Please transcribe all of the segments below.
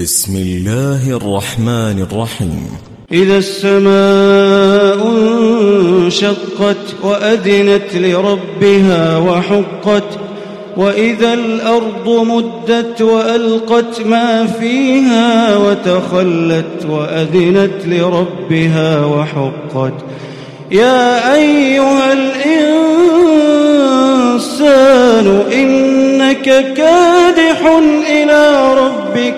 بسم الله الرحمن الرحيم إذا السماء انشقت وأذنت لربها وحقت، وإذا الأرض مدت وألقت ما فيها وتخلت وأذنت لربها وحقت۔ يا أيها الإنسان إنك كادح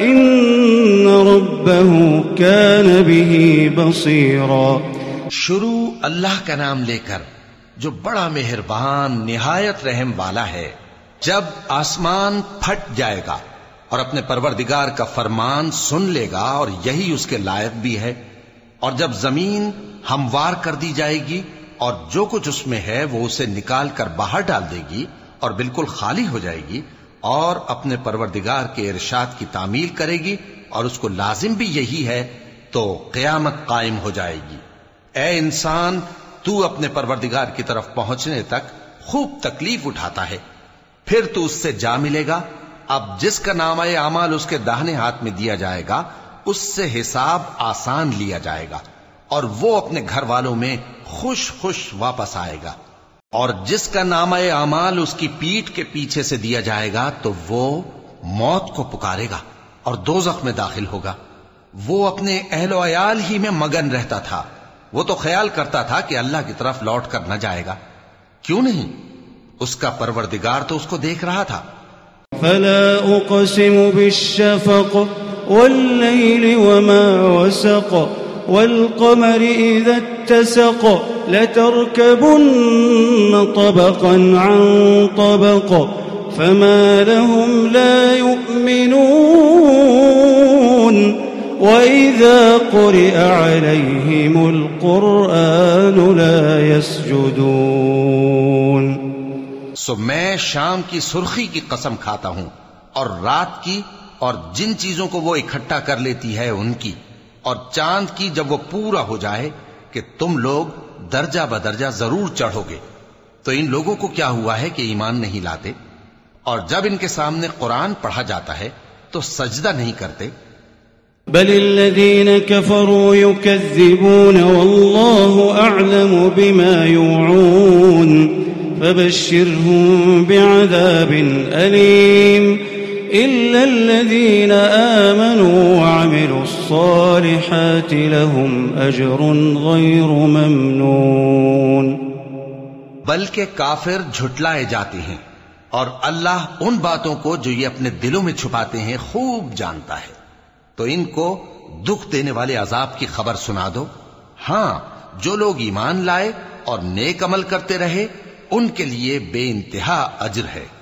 إن ربه كان به بصيرا. شروع اللہ کا نام لے کر جو بڑا مہربان، نہایت رحم والا ہے، جب آسمان پھٹ جائے گا اور اپنے پروردگار کا فرمان سن لے گا اور یہی اس کے لائق بھی ہے، اور جب زمین ہموار کر دی جائے گی اور جو کچھ اس میں ہے وہ اسے نکال کر باہر ڈال دے گی اور بالکل خالی ہو جائے گی اور اپنے پروردگار کے ارشاد کی تعمیل کرے گی اور اس کو لازم بھی یہی ہے تو قیامت قائم ہو جائے گی۔ اے انسان، تو اپنے پروردگار کی طرف پہنچنے تک خوب تکلیف اٹھاتا ہے۔ پھر تو اس سے جا ملے گا۔ اب جس کا نام اعمال اس کے داہنے ہاتھ میں دیا جائے گا، اس سے حساب آسان لیا جائے گا اور وہ اپنے گھر والوں میں خوش خوش واپس آئے گا۔ اور جس کا نام اعمال اس کی پیٹ کے پیچھے سے دیا جائے گا، تو وہ موت کو پکارے گا اور دوزخ میں داخل ہوگا۔ وہ اپنے اہل و عیال ہی میں مگن رہتا تھا۔ وہ تو خیال کرتا تھا کہ اللہ کی طرف لوٹ کر نہ جائے گا۔ کیوں نہیں؟ اس کا پروردگار تو اس کو دیکھ رہا تھا۔ فلا أقسم بالشفق والليل وما وسق۔ والقمر إذا اتسق لتركبن طبقا عن طبق فما لهم لا يؤمنون وإذا قرئ عليهم القرآن لا يسجدون سو میں شام کی سرخی کی قسم کھاتا ہوں اور رات کی اور جن چیزوں کو وہ اکٹھا کر لیتی ہے ان کی اور چاند کی جب وہ پورا ہو جائے کہ تم لوگ درجہ بدرجہ ضرور چڑھو گے، تو ان لوگوں کو کیا ہوا ہے کہ ایمان نہیں لاتے؟ اور جب ان کے سامنے قرآن پڑھا جاتا ہے تو سجدہ نہیں کرتے؟ بل الذين كفروا يكذبون والله أعلم بما يوعون فبشرهم بعذاب أليم إلا الذين آمنوا وعملوا الصالحات لهم أجر غير ممنون. بلکہ کافر جھٹلائے جاتے ہیں اور اللہ ان باتوں کو جو یہ اپنے دلوں میں چھپاتے ہیں خوب جانتا ہے۔ تو ان کو دکھ دینے والے عذاب کی خبر سنا دو۔ ہاں جو لوگ ایمان لائے اور نیک عمل کرتے رہے، ان کے لیے بے انتہا اجر ہے۔